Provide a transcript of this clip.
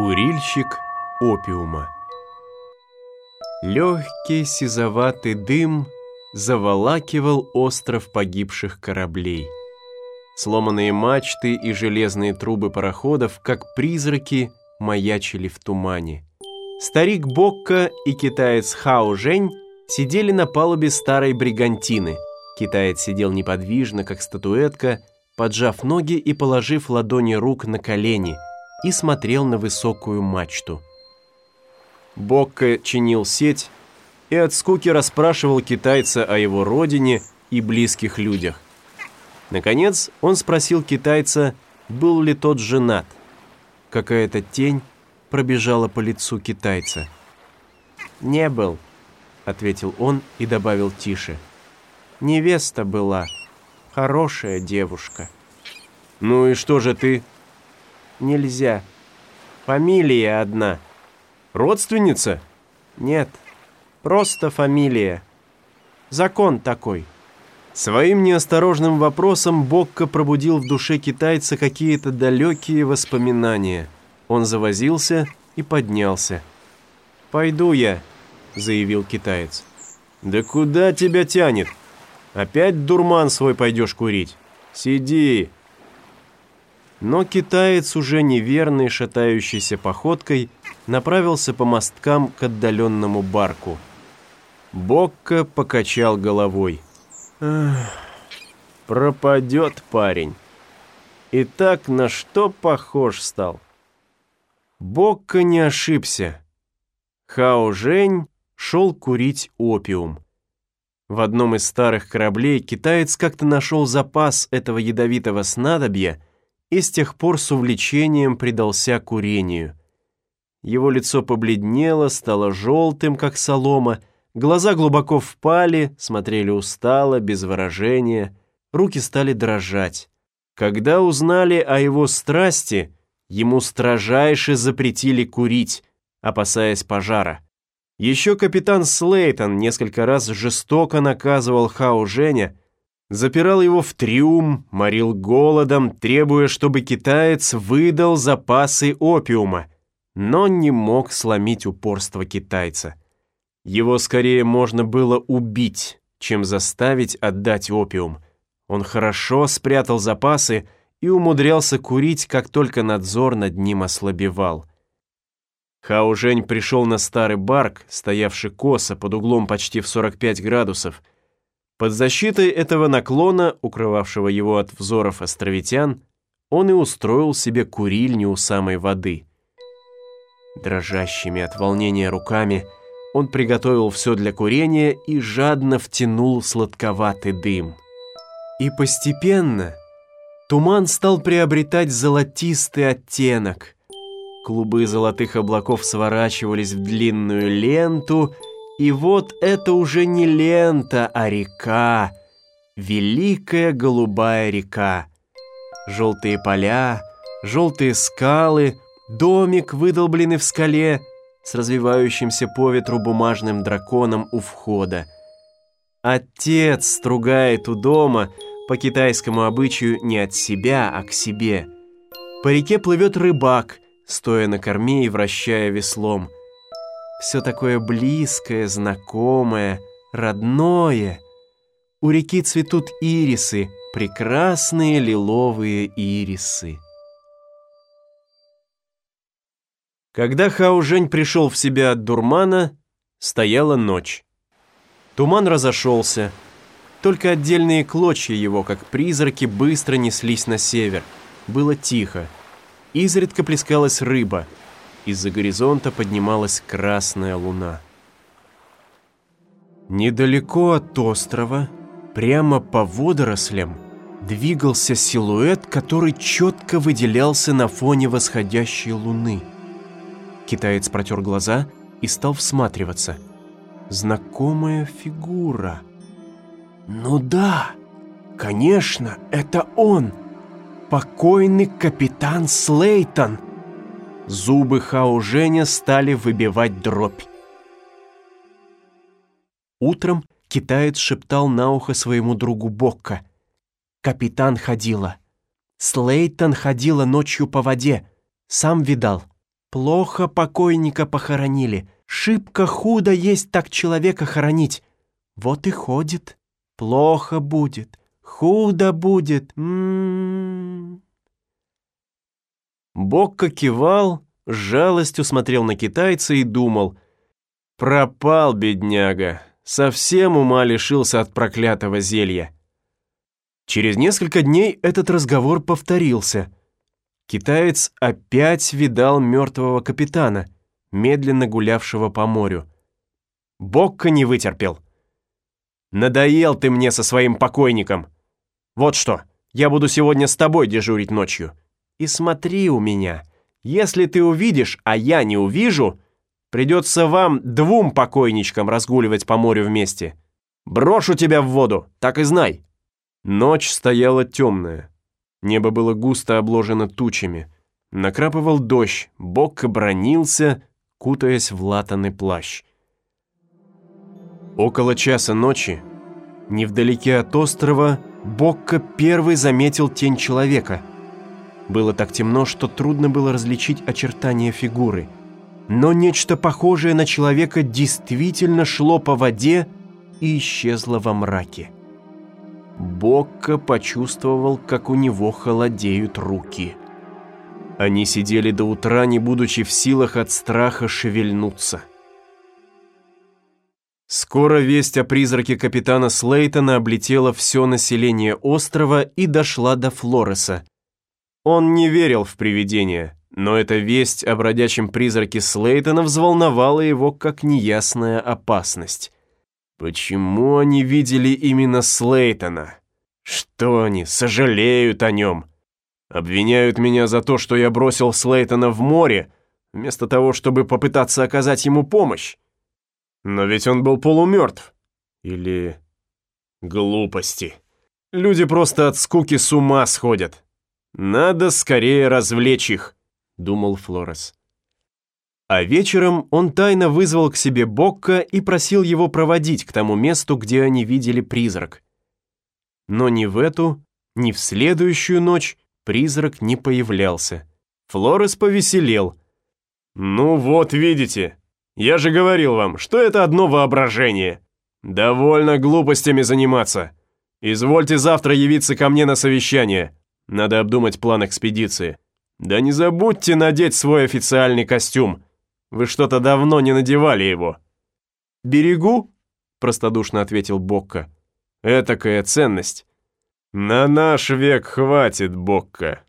Курильщик опиума Легкий сизоватый дым заволакивал остров погибших кораблей. Сломанные мачты и железные трубы пароходов, как призраки, маячили в тумане. Старик Бокка и китаец Хао Жень сидели на палубе старой бригантины. Китаец сидел неподвижно, как статуэтка, поджав ноги и положив ладони рук на колени, и смотрел на высокую мачту. Бокка чинил сеть и от скуки расспрашивал китайца о его родине и близких людях. Наконец он спросил китайца, был ли тот женат. Какая-то тень пробежала по лицу китайца. «Не был», — ответил он и добавил тише. «Невеста была, хорошая девушка». «Ну и что же ты?» «Нельзя. Фамилия одна». «Родственница?» «Нет, просто фамилия. Закон такой». Своим неосторожным вопросом Бокко пробудил в душе китайца какие-то далекие воспоминания. Он завозился и поднялся. «Пойду я», — заявил китаец. «Да куда тебя тянет? Опять дурман свой пойдешь курить? Сиди!» Но китаец, уже неверной шатающейся походкой, направился по мосткам к отдаленному барку. Бокко покачал головой. пропадет парень. И так на что похож стал? Бокко не ошибся. Хао Жень шел курить опиум. В одном из старых кораблей китаец как-то нашел запас этого ядовитого снадобья и с тех пор с увлечением предался курению. Его лицо побледнело, стало желтым, как солома, Глаза глубоко впали, смотрели устало, без выражения, руки стали дрожать. Когда узнали о его страсти, ему строжайше запретили курить, опасаясь пожара. Еще капитан Слейтон несколько раз жестоко наказывал Хау Женя, запирал его в трюм, морил голодом, требуя, чтобы китаец выдал запасы опиума, но не мог сломить упорство китайца. Его скорее можно было убить, чем заставить отдать опиум. Он хорошо спрятал запасы и умудрялся курить, как только надзор над ним ослабевал. Хао Жень пришел на старый барк, стоявший косо под углом почти в 45 градусов. Под защитой этого наклона, укрывавшего его от взоров островитян, он и устроил себе курильню у самой воды. Дрожащими от волнения руками – он приготовил все для курения и жадно втянул сладковатый дым. И постепенно туман стал приобретать золотистый оттенок. Клубы золотых облаков сворачивались в длинную ленту, и вот это уже не лента, а река, великая голубая река. Желтые поля, желтые скалы, домик, выдолбленный в скале — с развивающимся по ветру бумажным драконом у входа. Отец стругает у дома, по китайскому обычаю не от себя, а к себе. По реке плывет рыбак, стоя на корме и вращая веслом. Все такое близкое, знакомое, родное. У реки цветут ирисы, прекрасные лиловые ирисы. Когда Хаужень пришел в себя от дурмана, стояла ночь. Туман разошелся. Только отдельные клочья его, как призраки, быстро неслись на север. Было тихо. Изредка плескалась рыба. Из-за горизонта поднималась красная луна. Недалеко от острова, прямо по водорослям, двигался силуэт, который четко выделялся на фоне восходящей луны. Китаец протер глаза и стал всматриваться. Знакомая фигура. «Ну да, конечно, это он! Покойный капитан Слейтон!» Зубы Хао Женя стали выбивать дробь. Утром китаец шептал на ухо своему другу Бокка. «Капитан ходила. Слейтон ходила ночью по воде. Сам видал. Плохо покойника похоронили. Шибко худо есть так человека хоронить. Вот и ходит. Плохо будет, худо будет. М -м -м. Бокко кивал, с жалостью смотрел на китайца и думал, «Пропал, бедняга, совсем ума лишился от проклятого зелья». Через несколько дней этот разговор повторился. Китаец опять видал мертвого капитана, медленно гулявшего по морю. Бокко не вытерпел. Надоел ты мне со своим покойником. Вот что, я буду сегодня с тобой дежурить ночью. И смотри у меня. Если ты увидишь, а я не увижу, придется вам двум покойничкам разгуливать по морю вместе. Брошу тебя в воду, так и знай». Ночь стояла темная. Небо было густо обложено тучами. Накрапывал дождь, Бок бронился, кутаясь в латаный плащ. Около часа ночи, невдалеке от острова, Бокко первый заметил тень человека. Было так темно, что трудно было различить очертания фигуры. Но нечто похожее на человека действительно шло по воде и исчезло во мраке. Бокко почувствовал, как у него холодеют руки. Они сидели до утра, не будучи в силах от страха шевельнуться. Скоро весть о призраке капитана Слейтона облетела все население острова и дошла до Флореса. Он не верил в привидения, но эта весть о бродячем призраке Слейтона взволновала его как неясная опасность. Почему они видели именно Слейтона? Что они, сожалеют о нем? Обвиняют меня за то, что я бросил Слейтона в море, вместо того, чтобы попытаться оказать ему помощь. Но ведь он был полумертв. Или... Глупости. Люди просто от скуки с ума сходят. Надо скорее развлечь их, думал Флорес. А вечером он тайно вызвал к себе Бокка и просил его проводить к тому месту, где они видели призрак. Но ни в эту, ни в следующую ночь призрак не появлялся. Флорес повеселел. «Ну вот, видите, я же говорил вам, что это одно воображение. Довольно глупостями заниматься. Извольте завтра явиться ко мне на совещание. Надо обдумать план экспедиции. Да не забудьте надеть свой официальный костюм. Вы что-то давно не надевали его». «Берегу?» – простодушно ответил Бокко. «Этакая ценность». «На наш век хватит, Бокко»,